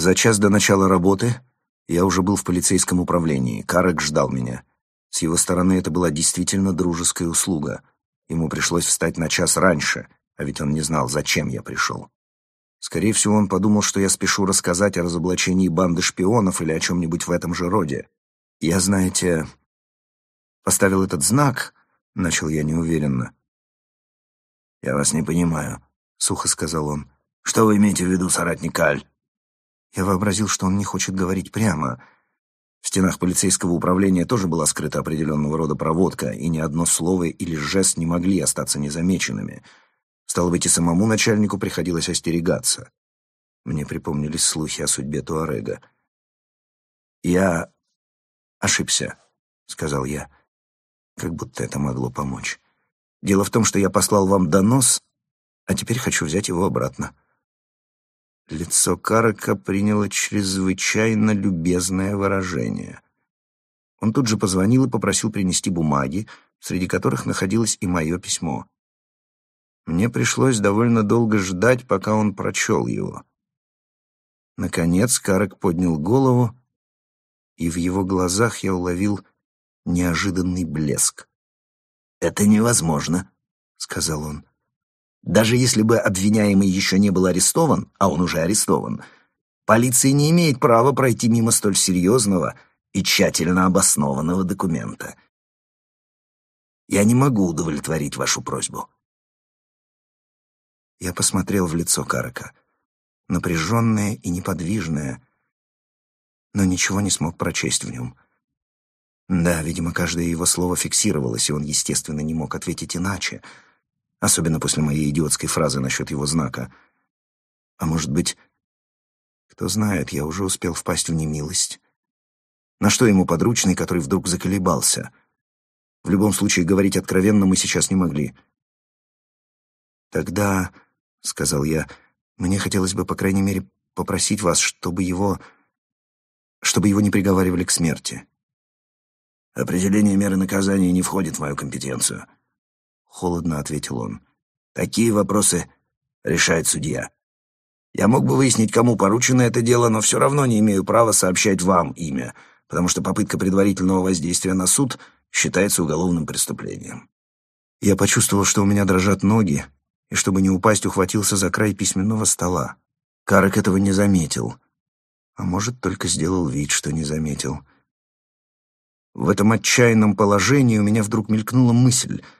За час до начала работы я уже был в полицейском управлении. Карек ждал меня. С его стороны это была действительно дружеская услуга. Ему пришлось встать на час раньше, а ведь он не знал, зачем я пришел. Скорее всего, он подумал, что я спешу рассказать о разоблачении банды шпионов или о чем-нибудь в этом же роде. Я, знаете, поставил этот знак, начал я неуверенно. «Я вас не понимаю», — сухо сказал он. «Что вы имеете в виду, соратник Аль?» Я вообразил, что он не хочет говорить прямо. В стенах полицейского управления тоже была скрыта определенного рода проводка, и ни одно слово или жест не могли остаться незамеченными. Стало быть, и самому начальнику приходилось остерегаться. Мне припомнились слухи о судьбе Туарега. «Я ошибся», — сказал я, как будто это могло помочь. «Дело в том, что я послал вам донос, а теперь хочу взять его обратно». Лицо Карака приняло чрезвычайно любезное выражение. Он тут же позвонил и попросил принести бумаги, среди которых находилось и мое письмо. Мне пришлось довольно долго ждать, пока он прочел его. Наконец Карак поднял голову, и в его глазах я уловил неожиданный блеск. «Это невозможно», — сказал он. Даже если бы обвиняемый еще не был арестован, а он уже арестован, полиция не имеет права пройти мимо столь серьезного и тщательно обоснованного документа. Я не могу удовлетворить вашу просьбу. Я посмотрел в лицо Карака, напряженное и неподвижное, но ничего не смог прочесть в нем. Да, видимо, каждое его слово фиксировалось, и он, естественно, не мог ответить иначе — Особенно после моей идиотской фразы насчет его знака. А может быть, кто знает, я уже успел впасть в немилость. На что ему подручный, который вдруг заколебался? В любом случае, говорить откровенно мы сейчас не могли. «Тогда», — сказал я, — «мне хотелось бы, по крайней мере, попросить вас, чтобы его... чтобы его не приговаривали к смерти». «Определение меры наказания не входит в мою компетенцию», — холодно ответил он. «Такие вопросы решает судья. Я мог бы выяснить, кому поручено это дело, но все равно не имею права сообщать вам имя, потому что попытка предварительного воздействия на суд считается уголовным преступлением». Я почувствовал, что у меня дрожат ноги, и, чтобы не упасть, ухватился за край письменного стола. Карек этого не заметил. А может, только сделал вид, что не заметил. В этом отчаянном положении у меня вдруг мелькнула мысль —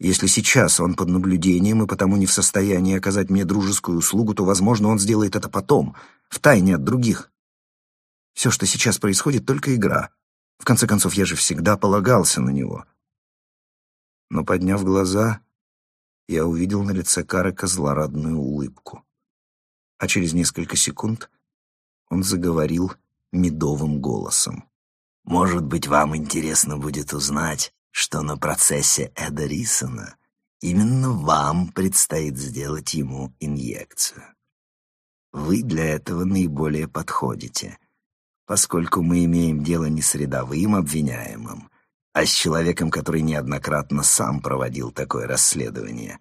если сейчас он под наблюдением и потому не в состоянии оказать мне дружескую услугу, то, возможно, он сделает это потом, втайне от других. Все, что сейчас происходит, только игра. В конце концов, я же всегда полагался на него. Но, подняв глаза, я увидел на лице Карека злорадную улыбку. А через несколько секунд он заговорил медовым голосом. «Может быть, вам интересно будет узнать, что на процессе Эда Рисона именно вам предстоит сделать ему инъекцию. Вы для этого наиболее подходите, поскольку мы имеем дело не с рядовым обвиняемым, а с человеком, который неоднократно сам проводил такое расследование.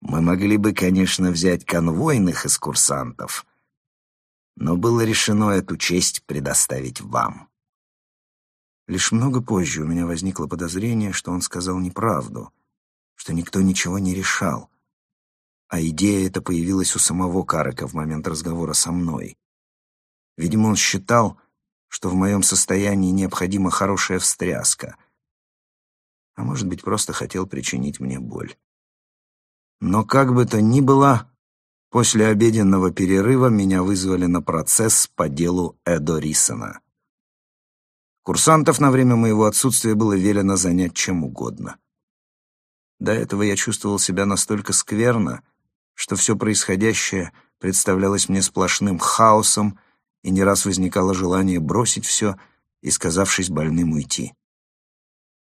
Мы могли бы, конечно, взять конвойных из курсантов, но было решено эту честь предоставить вам. Лишь много позже у меня возникло подозрение, что он сказал неправду, что никто ничего не решал. А идея эта появилась у самого Карака в момент разговора со мной. Видимо, он считал, что в моем состоянии необходима хорошая встряска, а может быть, просто хотел причинить мне боль. Но как бы то ни было, после обеденного перерыва меня вызвали на процесс по делу Эдо Рисона. Курсантов на время моего отсутствия было велено занять чем угодно. До этого я чувствовал себя настолько скверно, что все происходящее представлялось мне сплошным хаосом, и не раз возникало желание бросить все и, сказавшись больным, уйти.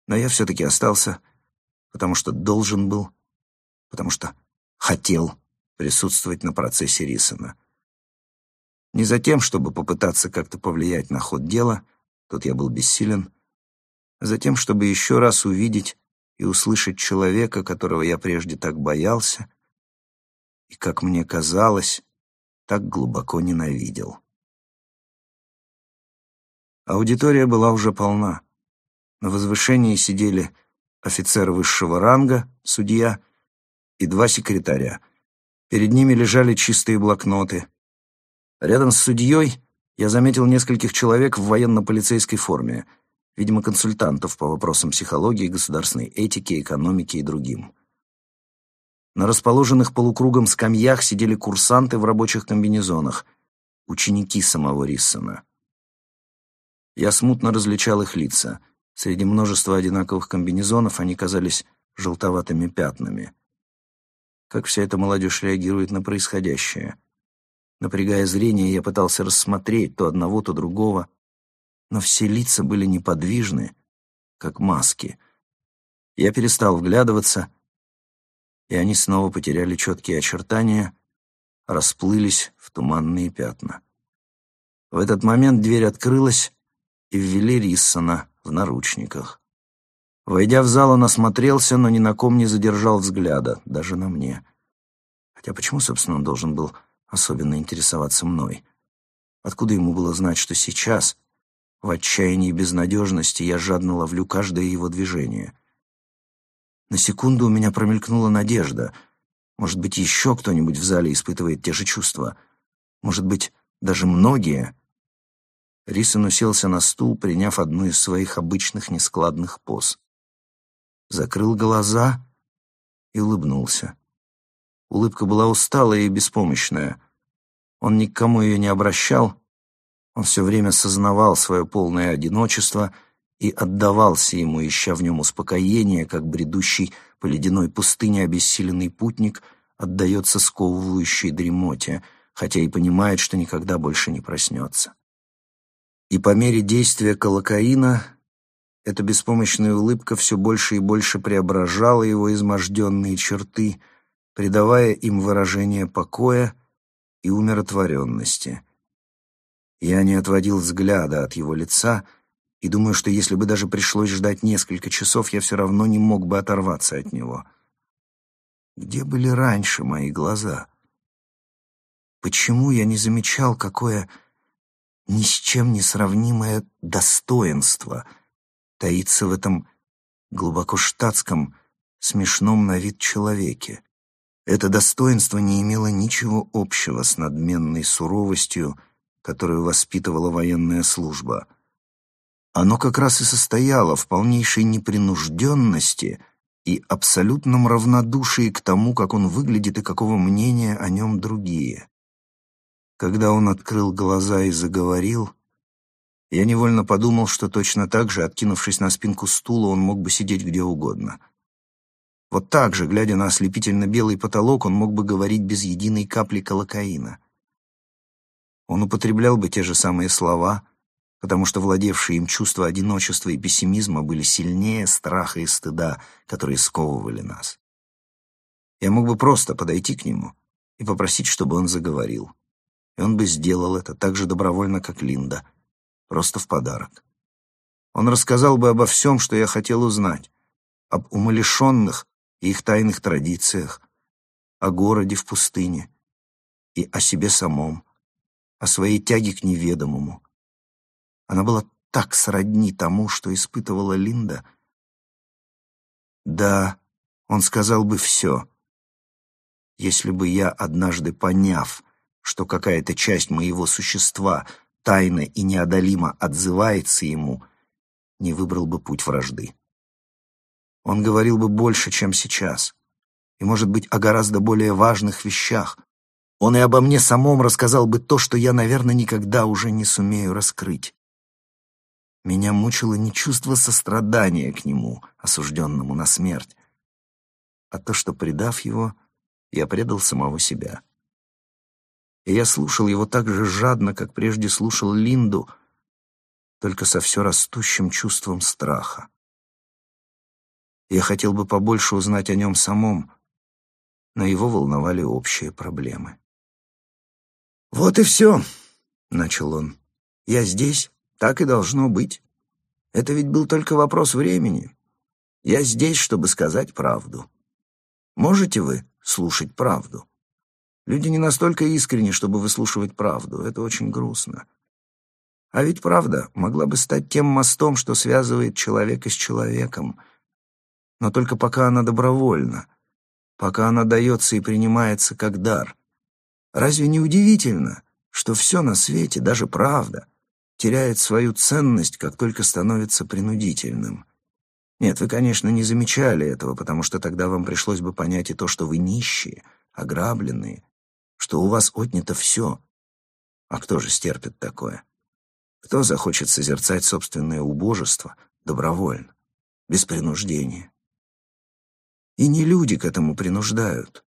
Но я все-таки остался, потому что должен был, потому что хотел присутствовать на процессе Рисона. Не за тем, чтобы попытаться как-то повлиять на ход дела — Тут я был бессилен. Затем, чтобы еще раз увидеть и услышать человека, которого я прежде так боялся, и, как мне казалось, так глубоко ненавидел. Аудитория была уже полна. На возвышении сидели офицер высшего ранга, судья, и два секретаря. Перед ними лежали чистые блокноты. Рядом с судьей я заметил нескольких человек в военно-полицейской форме, видимо, консультантов по вопросам психологии, государственной этики, экономики и другим. На расположенных полукругом скамьях сидели курсанты в рабочих комбинезонах, ученики самого Риссона. Я смутно различал их лица. Среди множества одинаковых комбинезонов они казались желтоватыми пятнами. Как вся эта молодежь реагирует на происходящее? Напрягая зрение, я пытался рассмотреть то одного, то другого, но все лица были неподвижны, как маски. Я перестал вглядываться — и они снова потеряли четкие очертания, расплылись в туманные пятна. В этот момент дверь открылась, и ввели Риссона в наручниках. Войдя в зал, он осмотрелся, но ни на ком не задержал взгляда, даже на мне. Хотя почему, собственно, он должен был особенно интересоваться мной? Откуда ему было знать, что сейчас, в отчаянии и безнадежности, я жадно ловлю каждое его движение? На секунду у меня промелькнула надежда. Может быть, еще кто-нибудь в зале испытывает те же чувства. Может быть, даже многие. Рисон уселся на стул, приняв одну из своих обычных нескладных поз. Закрыл глаза и улыбнулся. Улыбка была усталая и беспомощная. Он ни к кому ее не обращал. Он все время сознавал свое полное одиночество — и отдавался ему, ища в нем успокоение, как бредущий по ледяной пустыне обессиленный путник отдается сковывающей дремоте, хотя и понимает, что никогда больше не проснется. И по мере действия колокаина эта беспомощная улыбка все больше и больше преображала его изможденные черты, придавая им выражение покоя и умиротворенности. Я не отводил взгляда от его лица — и думаю, что если бы даже пришлось ждать несколько часов, я все равно не мог бы оторваться от него. Где были раньше мои глаза? Почему я не замечал, какое ни с чем не сравнимое достоинство таится в этом глубоко штатском, смешном на вид человеке? Это достоинство не имело ничего общего с надменной суровостью, которую воспитывала военная служба — оно как раз и состояло в полнейшей непринужденности и абсолютном равнодушии к тому, как он выглядит и какого мнения о нем другие. Когда он открыл глаза и заговорил, я невольно подумал, что точно так же, откинувшись на спинку стула, он мог бы сидеть где угодно. Вот так же, глядя на ослепительно белый потолок, он мог бы говорить без единой капли колокаина. Он употреблял бы те же самые слова — потому что владевшие им чувства одиночества и пессимизма были сильнее страха и стыда, которые сковывали нас. Я мог бы просто подойти к нему и попросить, чтобы он заговорил. И он бы сделал это так же добровольно, как Линда, просто в подарок. Он рассказал бы обо всем, что я хотел узнать, об умалишенных и их тайных традициях, о городе в пустыне и о себе самом, о своей тяге к неведомому, она была так сродни тому, что испытывала Линда. Да, он сказал бы все. Если бы я, однажды поняв, что какая-то часть моего существа тайно и неодолимо отзывается ему, не выбрал бы путь вражды. Он говорил бы больше, чем сейчас, и, может быть, о гораздо более важных вещах. Он и обо мне самом рассказал бы то, что я, наверное, никогда уже не сумею раскрыть. Меня мучило не чувство сострадания к нему, осужденному на смерть, а то, что, предав его, я предал самого себя. И я слушал его так же жадно, как прежде слушал Линду, только со все растущим чувством страха. Я хотел бы побольше узнать о нем самом, но его волновали общие проблемы. «Вот и все», — начал он. «Я здесь, так и должно быть. Это ведь был только вопрос времени. Я здесь, чтобы сказать правду. Можете вы слушать правду? Люди не настолько искренни, чтобы выслушивать правду. Это очень грустно. А ведь правда могла бы стать тем мостом, что связывает человека с человеком. Но только пока она добровольна, пока она дается и принимается как дар. Разве не удивительно, что все на свете, даже правда, теряет свою ценность, как только становится принудительным? Нет, вы, конечно, не замечали этого, потому что тогда вам пришлось бы понять и то, что вы нищие, ограбленные, что у вас отнято все. А кто же стерпит такое? Кто захочет созерцать собственное убожество добровольно, без принуждения? И не люди к этому принуждают,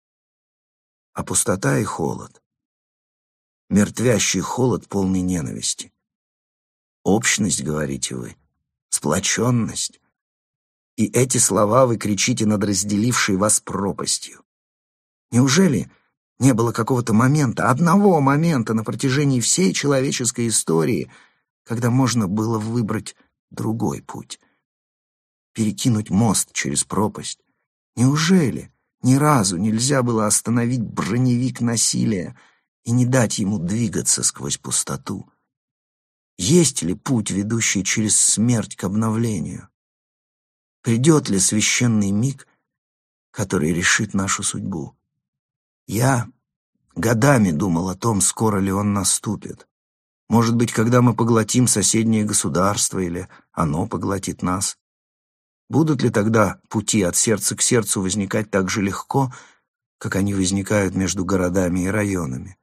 а пустота и холод. Мертвящий холод, полный ненависти. Общность, говорите вы, сплоченность. И эти слова вы кричите над разделившей вас пропастью. Неужели не было какого-то момента, одного момента на протяжении всей человеческой истории, когда можно было выбрать другой путь? Перекинуть мост через пропасть? Неужели ни разу нельзя было остановить броневик насилия и не дать ему двигаться сквозь пустоту? Есть ли путь, ведущий через смерть к обновлению? Придет ли священный миг, который решит нашу судьбу? Я годами думал о том, скоро ли он наступит. Может быть, когда мы поглотим соседнее государство или оно поглотит нас. Будут ли тогда пути от сердца к сердцу возникать так же легко, как они возникают между городами и районами?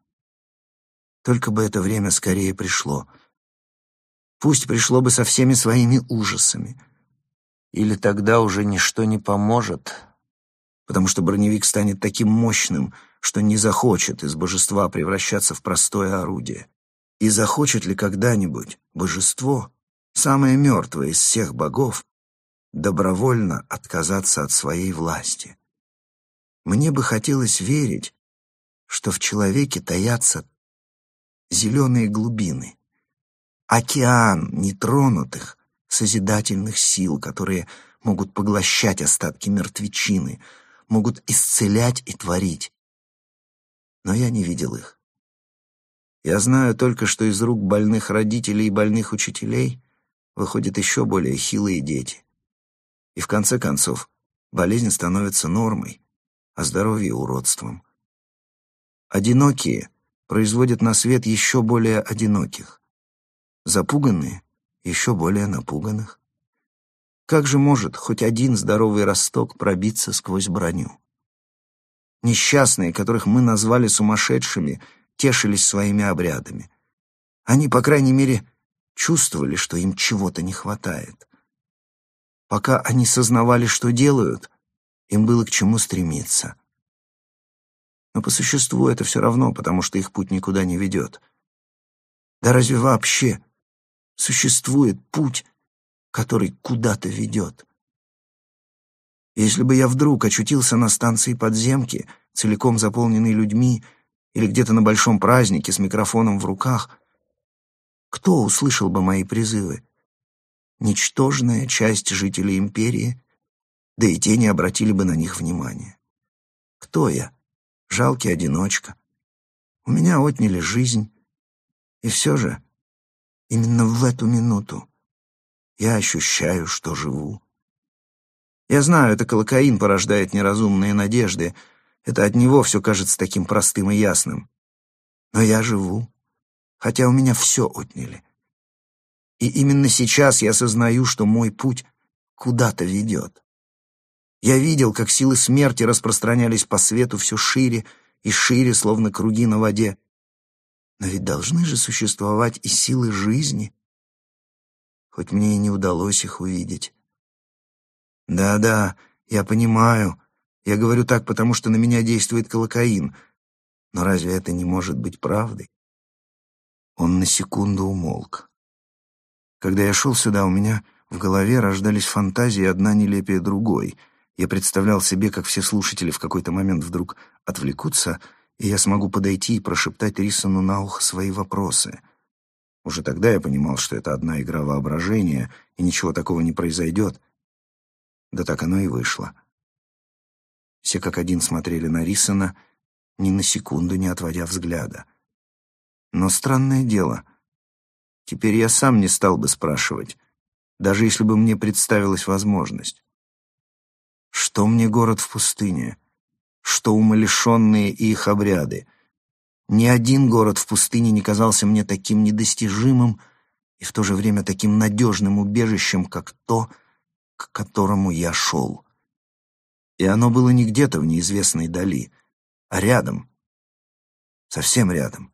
Только бы это время скорее пришло. Пусть пришло бы со всеми своими ужасами — или тогда уже ничто не поможет, потому что броневик станет таким мощным, что не захочет из божества превращаться в простое орудие. И захочет ли когда-нибудь божество, самое мертвое из всех богов, добровольно отказаться от своей власти? Мне бы хотелось верить, что в человеке таятся зеленые глубины, океан нетронутых, созидательных сил, которые могут поглощать остатки мертвечины, могут исцелять и творить. Но я не видел их. Я знаю только, что из рук больных родителей и больных учителей выходят еще более хилые дети. И в конце концов, болезнь становится нормой, а здоровье — уродством. Одинокие производят на свет еще более одиноких. Запуганные еще более напуганных. Как же может хоть один здоровый росток пробиться сквозь броню? Несчастные, которых мы назвали сумасшедшими, тешились своими обрядами. Они, по крайней мере, чувствовали, что им чего-то не хватает. Пока они сознавали, что делают, им было к чему стремиться. Но по существу это все равно, потому что их путь никуда не ведет. Да разве вообще существует путь, который куда-то ведет. Если бы я вдруг очутился на станции подземки, целиком заполненной людьми, или где-то на большом празднике с микрофоном в руках, кто услышал бы мои призывы? Ничтожная часть жителей империи, да и те не обратили бы на них внимания. Кто я? Жалкий одиночка. У меня отняли жизнь, и все же Именно в эту минуту я ощущаю, что живу. Я знаю, это колокаин порождает неразумные надежды. Это от него все кажется таким простым и ясным. Но я живу, хотя у меня все отняли. И именно сейчас я сознаю, что мой путь куда-то ведет. Я видел, как силы смерти распространялись по свету все шире и шире, словно круги на воде, но ведь должны же существовать и силы жизни, хоть мне и не удалось их увидеть. Да-да, я понимаю. Я говорю так, потому что на меня действует колокаин. Но разве это не может быть правдой? Он на секунду умолк. Когда я шел сюда, у меня в голове рождались фантазии одна нелепее другой. Я представлял себе, как все слушатели в какой-то момент вдруг отвлекутся — и я смогу подойти и прошептать Рисону на ухо свои вопросы. Уже тогда я понимал, что это одна игра воображения, и ничего такого не произойдет. Да так оно и вышло. Все как один смотрели на Рисона, ни на секунду не отводя взгляда. Но странное дело, теперь я сам не стал бы спрашивать, даже если бы мне представилась возможность. Что мне город в пустыне? Что умалишенные и их обряды? Ни один город в пустыне не казался мне таким недостижимым и в то же время таким надежным убежищем, как то, к которому я шел. И оно было не где-то в неизвестной дали, а рядом, совсем рядом.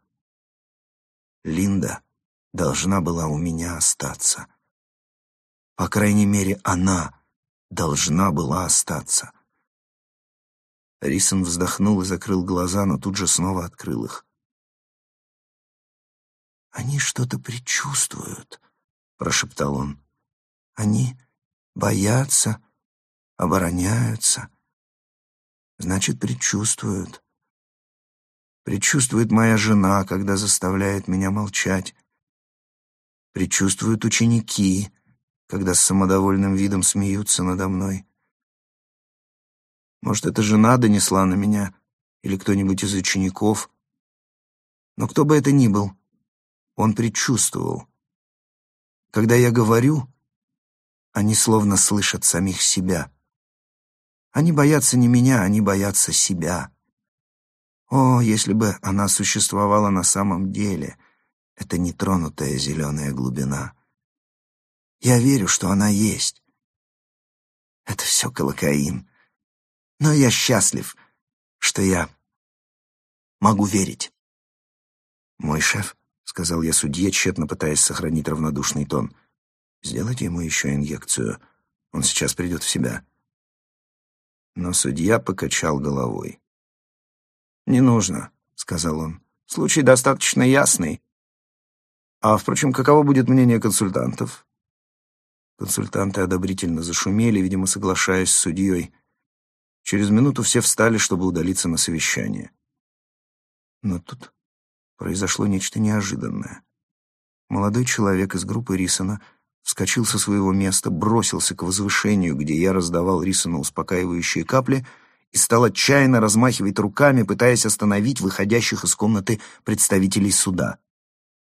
Линда должна была у меня остаться. По крайней мере, она должна была остаться. Рисон вздохнул и закрыл глаза, но тут же снова открыл их. «Они что-то предчувствуют», — прошептал он. «Они боятся, обороняются. Значит, предчувствуют. Предчувствует моя жена, когда заставляет меня молчать. Предчувствуют ученики, когда с самодовольным видом смеются надо мной. Может, эта жена донесла на меня или кто-нибудь из учеников. Но кто бы это ни был, он предчувствовал. Когда я говорю, они словно слышат самих себя. Они боятся не меня, они боятся себя. О, если бы она существовала на самом деле, это нетронутая зеленая глубина. Я верю, что она есть. Это все колокаин. Но я счастлив, что я могу верить. «Мой шеф», — сказал я судье, тщетно пытаясь сохранить равнодушный тон, — «сделайте ему еще инъекцию. Он сейчас придет в себя». Но судья покачал головой. «Не нужно», — сказал он. «Случай достаточно ясный. А, впрочем, каково будет мнение консультантов?» Консультанты одобрительно зашумели, видимо, соглашаясь с судьей. Через минуту все встали, чтобы удалиться на совещание. Но тут произошло нечто неожиданное. Молодой человек из группы Рисона вскочил со своего места, бросился к возвышению, где я раздавал Рисону успокаивающие капли, и стал отчаянно размахивать руками, пытаясь остановить выходящих из комнаты представителей суда.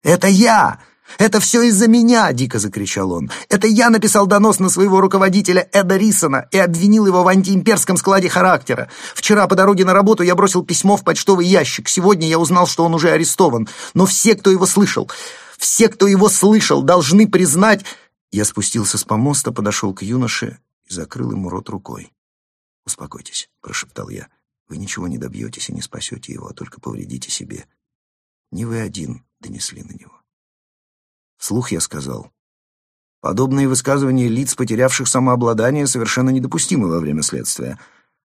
«Это я! «Это все из-за меня!» — дико закричал он. «Это я написал донос на своего руководителя Эда Рисона и обвинил его в антиимперском складе характера. Вчера по дороге на работу я бросил письмо в почтовый ящик. Сегодня я узнал, что он уже арестован. Но все, кто его слышал, все, кто его слышал, должны признать...» Я спустился с помоста, подошел к юноше и закрыл ему рот рукой. «Успокойтесь», — прошептал я. «Вы ничего не добьетесь и не спасете его, а только повредите себе. Не вы один донесли на него». Слух я сказал. Подобные высказывания лиц, потерявших самообладание, совершенно недопустимы во время следствия.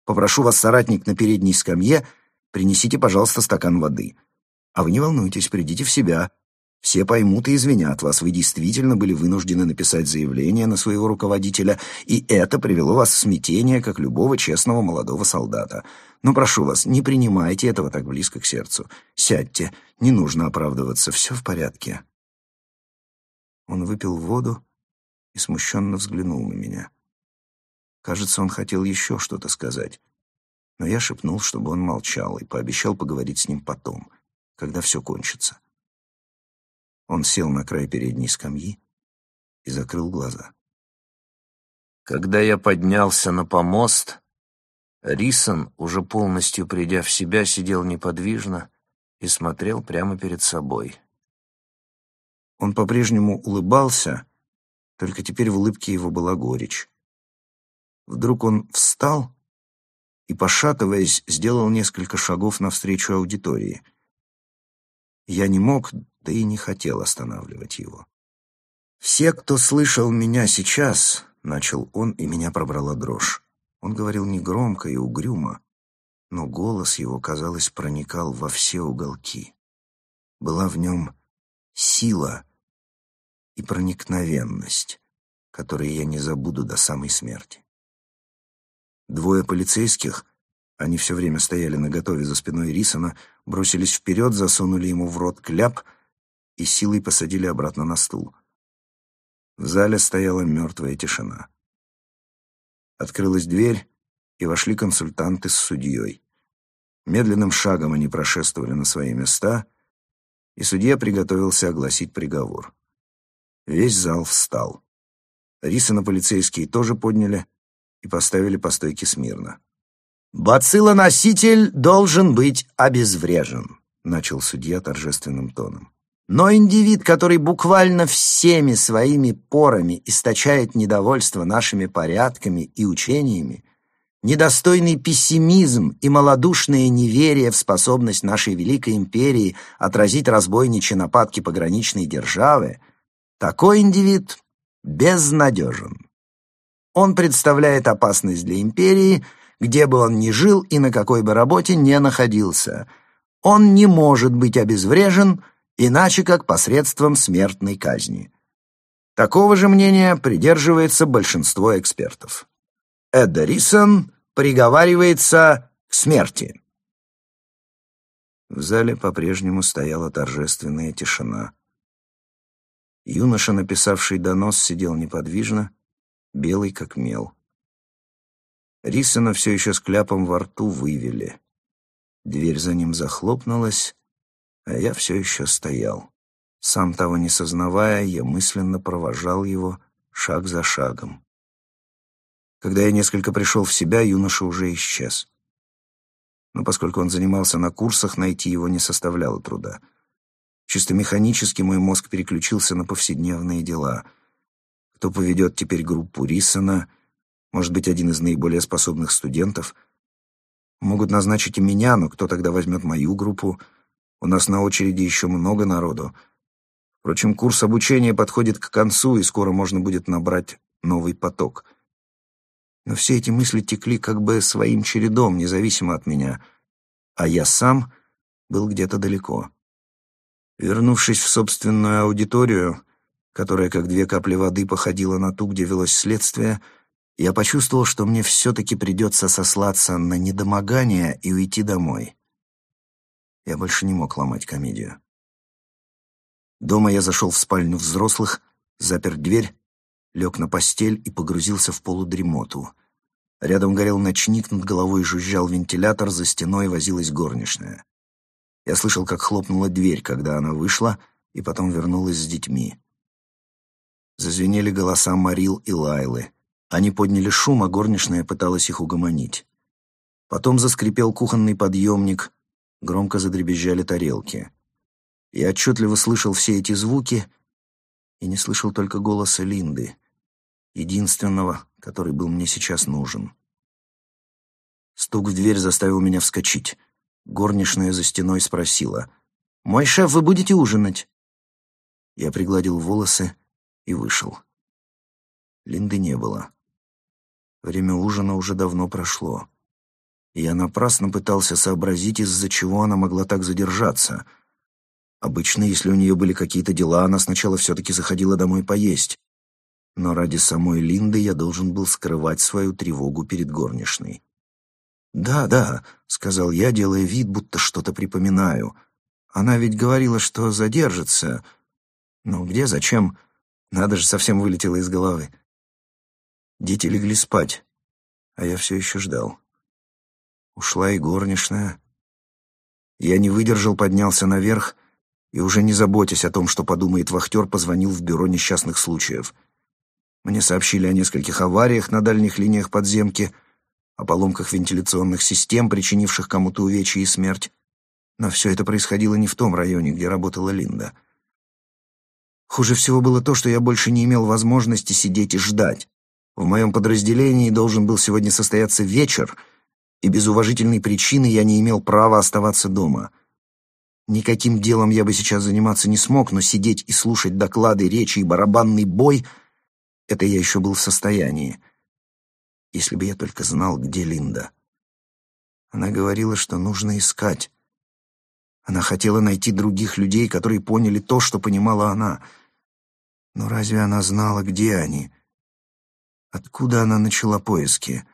Попрошу вас, соратник на передней скамье, принесите, пожалуйста, стакан воды. А вы не волнуйтесь, придите в себя. Все поймут и извинят вас. Вы действительно были вынуждены написать заявление на своего руководителя, и это привело вас в смятение, как любого честного молодого солдата. Но прошу вас, не принимайте этого так близко к сердцу. Сядьте, не нужно оправдываться, все в порядке. Он выпил воду и смущенно взглянул на меня. Кажется, он хотел еще что-то сказать, но я шепнул, чтобы он молчал, и пообещал поговорить с ним потом, когда все кончится. Он сел на край передней скамьи и закрыл глаза. Когда я поднялся на помост, Рисон, уже полностью придя в себя, сидел неподвижно и смотрел прямо перед собой. Он по-прежнему улыбался, только теперь в улыбке его была горечь. Вдруг он встал и, пошатываясь, сделал несколько шагов навстречу аудитории. Я не мог, да и не хотел останавливать его. «Все, кто слышал меня сейчас», — начал он, и меня пробрала дрожь. Он говорил негромко и угрюмо, но голос его, казалось, проникал во все уголки. Была в нем сила и проникновенность, которые я не забуду до самой смерти. Двое полицейских, они все время стояли наготове за спиной Рисона, бросились вперед, засунули ему в рот кляп и силой посадили обратно на стул. В зале стояла мертвая тишина. Открылась дверь, и вошли консультанты с судьей. Медленным шагом они прошествовали на свои места, и судья приготовился огласить приговор. Весь зал встал. Рисона полицейские тоже подняли и поставили по стойке смирно. «Бациллоноситель должен быть обезврежен», — начал судья торжественным тоном. «Но индивид, который буквально всеми своими порами источает недовольство нашими порядками и учениями, недостойный пессимизм и малодушное неверие в способность нашей великой империи отразить разбойничьи нападки пограничной державы, такой индивид безнадежен. Он представляет опасность для империи — где бы он ни жил и на какой бы работе не находился. Он не может быть обезврежен иначе как посредством смертной казни. Такого же мнения придерживается большинство экспертов. Эдда Рисон приговаривается к смерти. В зале по-прежнему стояла торжественная тишина. Юноша, написавший донос, сидел неподвижно, белый как мел. Рисона все еще с кляпом во рту вывели. Дверь за ним захлопнулась, а я все еще стоял. Сам того не сознавая, я мысленно провожал его шаг за шагом. Когда я несколько пришел в себя, юноша уже исчез. Но поскольку он занимался на курсах, найти его не составляло труда. Чисто механически мой мозг переключился на повседневные дела. Кто поведет теперь группу Рисона — может быть, один из наиболее способных студентов. Могут назначить и меня, но кто тогда возьмет мою группу? У нас на очереди еще много народу. Впрочем, курс обучения подходит к концу, и скоро можно будет набрать новый поток. Но все эти мысли текли как бы своим чередом, независимо от меня, а я сам был где-то далеко. Вернувшись в собственную аудиторию, которая как две капли воды походила на ту, где велось следствие, я почувствовал, что мне все-таки придется сослаться на недомогание и уйти домой. Я больше не мог ломать комедию. Дома я зашел в спальню взрослых, запер дверь, лег на постель и погрузился в полудремоту. Рядом горел ночник, над головой жужжал вентилятор, за стеной возилась горничная. Я слышал, как хлопнула дверь, когда она вышла, и потом вернулась с детьми. Зазвенели голоса Марил и Лайлы. Они подняли шум, а горничная пыталась их угомонить. Потом заскрипел кухонный подъемник, громко задребезжали тарелки. Я отчетливо слышал все эти звуки и не слышал только голоса Линды, единственного, который был мне сейчас нужен. Стук в дверь заставил меня вскочить. Горничная за стеной спросила. «Мой шеф, вы будете ужинать?» Я пригладил волосы и вышел. Линды не было. Время ужина уже давно прошло. Я напрасно пытался сообразить, из-за чего она могла так задержаться. Обычно, если у нее были какие-то дела, она сначала все-таки заходила домой поесть. Но ради самой Линды я должен был скрывать свою тревогу перед горничной. «Да, да», — сказал я, делая вид, будто что-то припоминаю. «Она ведь говорила, что задержится. Но где, зачем? Надо же, совсем вылетело из головы». Дети легли спать, а я все еще ждал. Ушла и горничная. Я не выдержал, поднялся наверх и, уже не заботясь о том, что подумает вахтер, позвонил в бюро несчастных случаев. Мне сообщили о нескольких авариях на дальних линиях подземки, о поломках вентиляционных систем, причинивших кому-то увечья и смерть. Но все это происходило не в том районе, где работала Линда. Хуже всего было то, что я больше не имел возможности сидеть и ждать. В моем подразделении должен был сегодня состояться вечер, и без уважительной причины я не имел права оставаться дома. Никаким делом я бы сейчас заниматься не смог, но сидеть и слушать доклады, речи и барабанный бой — это я еще был в состоянии. Если бы я только знал, где Линда. Она говорила, что нужно искать. Она хотела найти других людей, которые поняли то, что понимала она. Но разве она знала, где они — Откуда она начала поиски?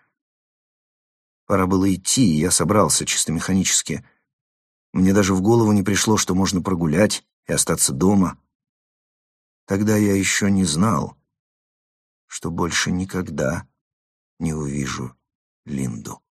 Пора было идти, и я собрался чисто механически. Мне даже в голову не пришло, что можно прогулять и остаться дома. Тогда я еще не знал, что больше никогда не увижу Линду.